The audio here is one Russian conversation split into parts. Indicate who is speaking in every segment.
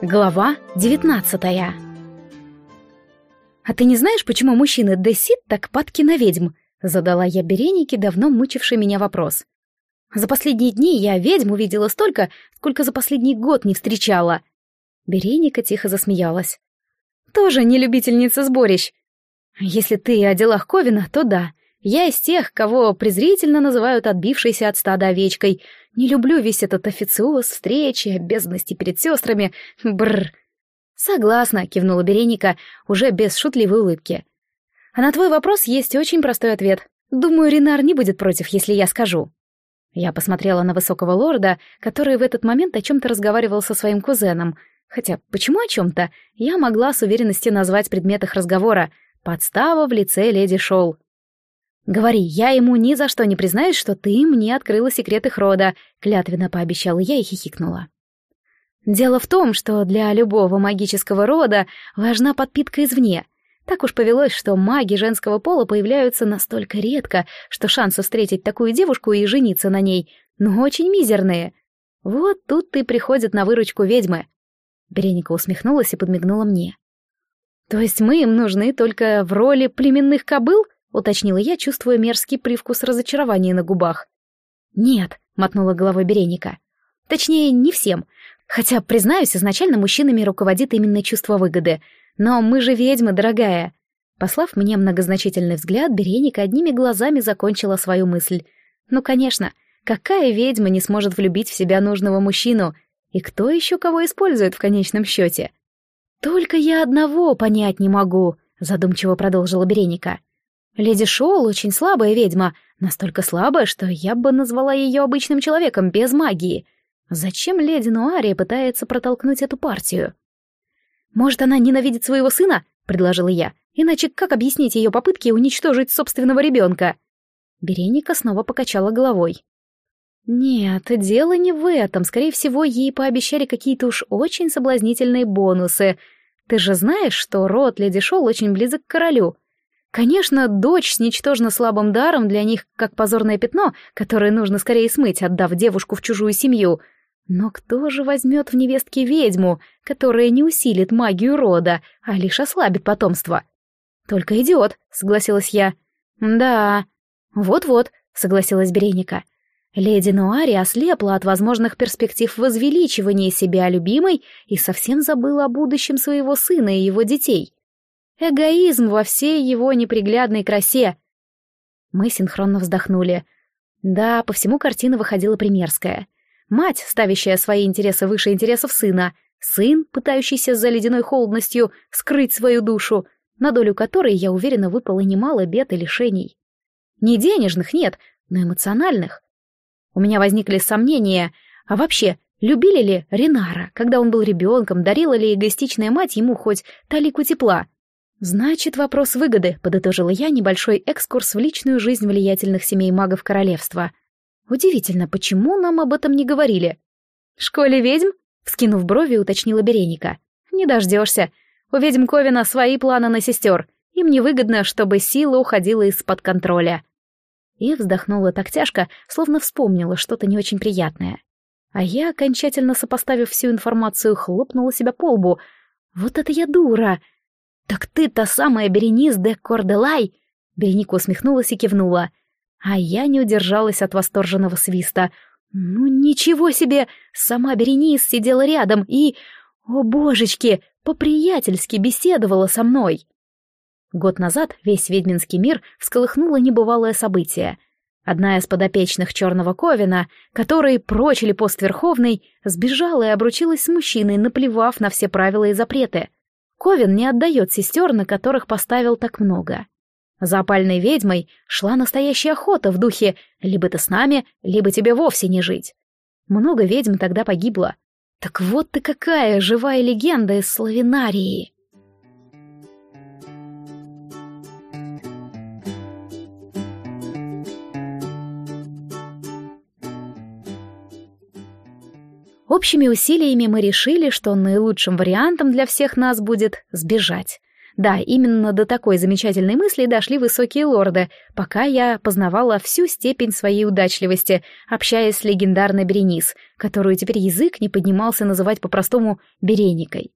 Speaker 1: Глава 19 «А ты не знаешь, почему мужчины Десит так падки на ведьм?» Задала я Беренике давно мучивший меня вопрос. «За последние дни я ведьм увидела столько, сколько за последний год не встречала». Береника тихо засмеялась. «Тоже не любительница сборищ. Если ты о делах Ковина, то да. Я из тех, кого презрительно называют отбившейся от стада овечкой, не люблю весь этот официоз, встречи, обязанности перед сестрами. Бррр. Согласна, кивнула Береника, уже без шутливой улыбки. А на твой вопрос есть очень простой ответ. Думаю, Ренар не будет против, если я скажу. Я посмотрела на высокого лорда, который в этот момент о чем-то разговаривал со своим кузеном. Хотя, почему о чем-то? Я могла с уверенностью назвать предмет их разговора. Подстава в лице леди Шоу. «Говори, я ему ни за что не признаюсь, что ты мне открыла секрет их рода», — клятвенно пообещала я и хихикнула. «Дело в том, что для любого магического рода важна подпитка извне. Так уж повелось, что маги женского пола появляются настолько редко, что шансы встретить такую девушку и жениться на ней, ну, очень мизерные. Вот тут и приходят на выручку ведьмы». Береника усмехнулась и подмигнула мне. «То есть мы им нужны только в роли племенных кобыл?» — уточнила я, чувствуя мерзкий привкус разочарования на губах. «Нет», — мотнула головой Береника. «Точнее, не всем. Хотя, признаюсь, изначально мужчинами руководит именно чувство выгоды. Но мы же ведьмы, дорогая». Послав мне многозначительный взгляд, Береника одними глазами закончила свою мысль. «Ну, конечно, какая ведьма не сможет влюбить в себя нужного мужчину? И кто еще кого использует в конечном счете?» «Только я одного понять не могу», — задумчиво продолжила Береника. Леди Шоул очень слабая ведьма, настолько слабая, что я бы назвала ее обычным человеком без магии. Зачем леди Нуария пытается протолкнуть эту партию? «Может, она ненавидит своего сына?» — предложила я. «Иначе как объяснить ее попытки уничтожить собственного ребенка?» Береника снова покачала головой. «Нет, дело не в этом. Скорее всего, ей пообещали какие-то уж очень соблазнительные бонусы. Ты же знаешь, что род леди Шоул очень близок к королю. Конечно, дочь с ничтожно слабым даром для них как позорное пятно, которое нужно скорее смыть, отдав девушку в чужую семью. Но кто же возьмет в невестки ведьму, которая не усилит магию рода, а лишь ослабит потомство? Только идиот, согласилась я. Да, вот-вот, согласилась Береника. Леди Нуари ослепла от возможных перспектив возвеличивания себя любимой и совсем забыла о будущем своего сына и его детей. Эгоизм во всей его неприглядной красе. Мы синхронно вздохнули. Да, по всему картина выходила примерская. Мать, ставящая свои интересы выше интересов сына, сын, пытающийся за ледяной холодностью скрыть свою душу, на долю которой, я уверена, выпало немало бед и лишений. Не денежных, нет, но эмоциональных. У меня возникли сомнения, а вообще, любили ли Ринара, когда он был ребенком, дарила ли эгоистичная мать ему хоть талику тепла? «Значит, вопрос выгоды», — подытожила я небольшой экскурс в личную жизнь влиятельных семей магов королевства. «Удивительно, почему нам об этом не говорили?» «В школе ведьм?» — вскинув брови, уточнила Береника. «Не дождешься. У ведьм Ковина свои планы на сестер. Им невыгодно, чтобы сила уходила из-под контроля». И вздохнула так тяжко, словно вспомнила что-то не очень приятное. А я, окончательно сопоставив всю информацию, хлопнула себя по лбу. «Вот это я дура!» «Так ты та самая Беренис де Корделай?» Береника усмехнулась и кивнула. А я не удержалась от восторженного свиста. «Ну, ничего себе! Сама Беренис сидела рядом и... О, божечки! По-приятельски беседовала со мной!» Год назад весь ведьминский мир всколыхнуло небывалое событие. Одна из подопечных Черного Ковина, который прочили пост Верховной, сбежала и обручилась с мужчиной, наплевав на все правила и запреты — Ковин не отдает сестер, на которых поставил так много. За опальной ведьмой шла настоящая охота в духе «либо ты с нами, либо тебе вовсе не жить». Много ведьм тогда погибло. Так вот ты какая живая легенда из Славинарии. Общими усилиями мы решили, что наилучшим вариантом для всех нас будет сбежать. Да, именно до такой замечательной мысли дошли высокие лорды, пока я познавала всю степень своей удачливости, общаясь с легендарной Беренис, которую теперь язык не поднимался называть по-простому Береникой.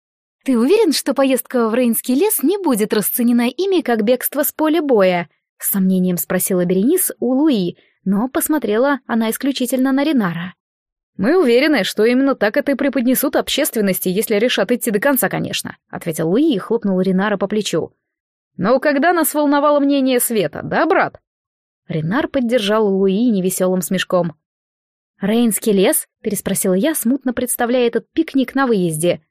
Speaker 1: «Ты уверен, что поездка в Рейнский лес не будет расценена ими как бегство с поля боя?» — с сомнением спросила Беренис у Луи, но посмотрела она исключительно на Ренара.
Speaker 2: «Мы уверены, что именно так это и преподнесут общественности, если решат идти до конца, конечно», — ответил Луи и хлопнул Ренара по плечу. «Но когда нас волновало мнение Света, да, брат?»
Speaker 1: Ренар поддержал Луи невеселым смешком. «Рейнский лес?» — переспросила я, смутно представляя этот пикник на выезде.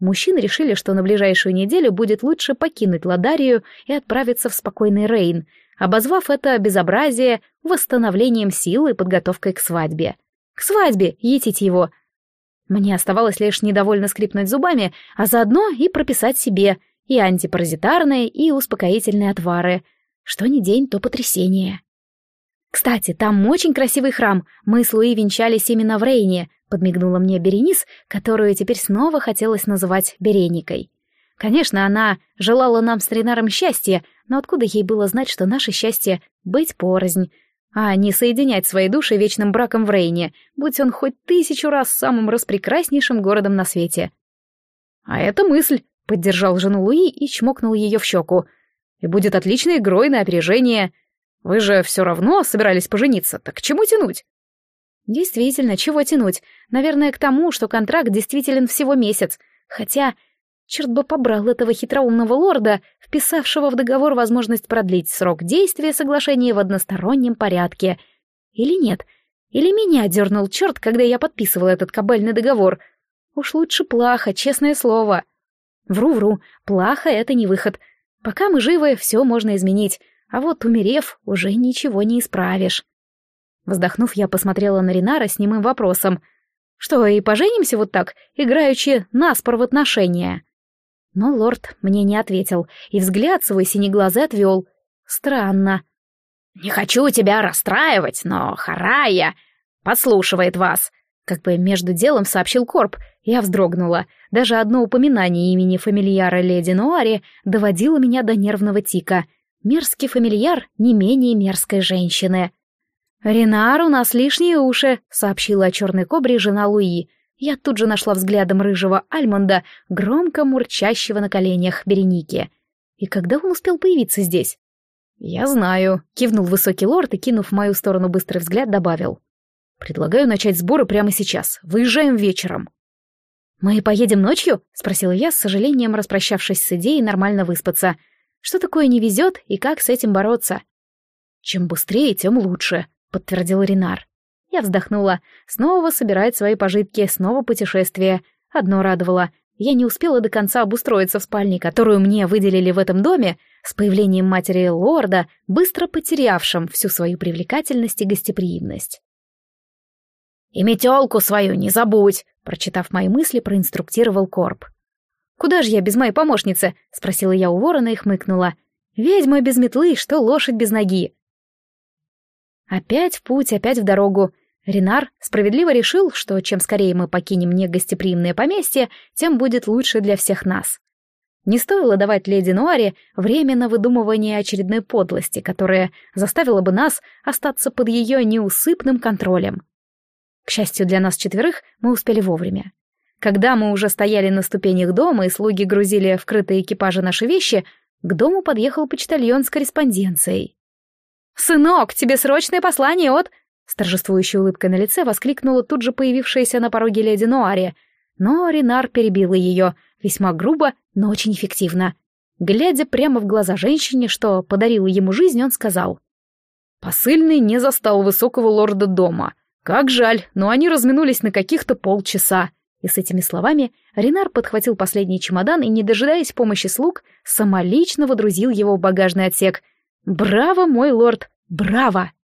Speaker 1: Мужчины решили, что на ближайшую неделю будет лучше покинуть Ладарию и отправиться в спокойный Рейн, обозвав это безобразие восстановлением сил и подготовкой к свадьбе. К свадьбе, етить его. Мне оставалось лишь недовольно скрипнуть зубами, а заодно и прописать себе и антипаразитарные, и успокоительные отвары. Что ни день, то потрясение. «Кстати, там очень красивый храм. Мы с Луи венчались именно в Рейне», — подмигнула мне Беренис, которую теперь снова хотелось называть Береникой. Конечно, она желала нам с Ренаром счастья, но откуда ей было знать, что наше счастье — быть порознь, а не соединять свои души вечным браком в Рейне, будь он хоть тысячу раз самым распрекраснейшим городом на свете.
Speaker 2: «А это мысль», — поддержал жену Луи и чмокнул ее в щеку. «И будет отличной игрой на опережение. Вы же все равно собирались пожениться, так к чему тянуть?»
Speaker 1: «Действительно, чего тянуть? Наверное, к тому, что контракт действителен всего месяц. Хотя Черт бы побрал этого хитроумного лорда, вписавшего в договор возможность продлить срок действия соглашения в одностороннем порядке. Или нет? Или меня дернул черт, когда я подписывал этот кабальный договор? Уж лучше плохо, честное слово. Вру-вру, плохо — это не выход. Пока мы живы, все можно изменить, а вот умерев, уже ничего не исправишь. Вздохнув, я посмотрела на Ринара с немым вопросом. Что, и поженимся вот так, играючи наспор в отношения? Но лорд мне не ответил, и взгляд свой синеглазый отвел. Странно.
Speaker 2: «Не хочу тебя расстраивать, но Харая подслушивает вас», как бы между делом сообщил Корп. Я вздрогнула. Даже одно упоминание имени фамильяра леди Нуари доводило меня до нервного тика. Мерзкий фамильяр не менее мерзкой женщины.
Speaker 1: «Ренар, у нас лишние уши», — сообщила о черной кобре жена Луи. Я тут же нашла взглядом рыжего Альмонда, громко мурчащего на коленях Береники. И когда он успел появиться здесь?
Speaker 2: «Я знаю», — кивнул высокий лорд и, кинув в мою сторону быстрый взгляд, добавил. «Предлагаю начать сборы прямо сейчас. Выезжаем вечером».
Speaker 1: «Мы поедем ночью?» — спросила я, с сожалением распрощавшись с идеей нормально выспаться. «Что такое не везет и как с этим бороться?»
Speaker 2: «Чем быстрее, тем лучше», — подтвердил Ренар.
Speaker 1: Я вздохнула. Снова собирать свои пожитки, снова путешествие. Одно радовало. Я не успела до конца обустроиться в спальне, которую мне выделили в этом доме, с появлением матери лорда, быстро потерявшим всю свою привлекательность и гостеприимность.
Speaker 2: «И метелку свою не забудь!» Прочитав мои мысли, проинструктировал Корп.
Speaker 1: «Куда же я без моей помощницы?» — спросила я у ворона и хмыкнула. «Ведьма без метлы, что лошадь без ноги. Опять в путь, опять в дорогу. Ренар справедливо решил, что чем скорее мы покинем негостеприимное поместье, тем будет лучше для всех нас. Не стоило давать леди Нуаре время на выдумывание очередной подлости, которая заставила бы нас остаться под ее неусыпным контролем. К счастью для нас четверых, мы успели вовремя. Когда мы уже стояли на ступенях дома и слуги грузили в крытые экипажи наши вещи, к дому подъехал почтальон с корреспонденцией. «Сынок, тебе срочное послание от...» С торжествующей улыбкой на лице воскликнула тут же появившаяся на пороге леди Нуари. Но Ренар перебила ее, весьма грубо, но очень эффективно. Глядя прямо в глаза женщине, что подарила ему жизнь, он сказал.
Speaker 2: «Посыльный не застал высокого лорда дома. Как жаль, но они разминулись на каких-то полчаса».
Speaker 1: И с этими словами Ренар подхватил последний чемодан и, не дожидаясь помощи слуг, самолично водрузил его в багажный отсек — «Браво, мой лорд, браво!»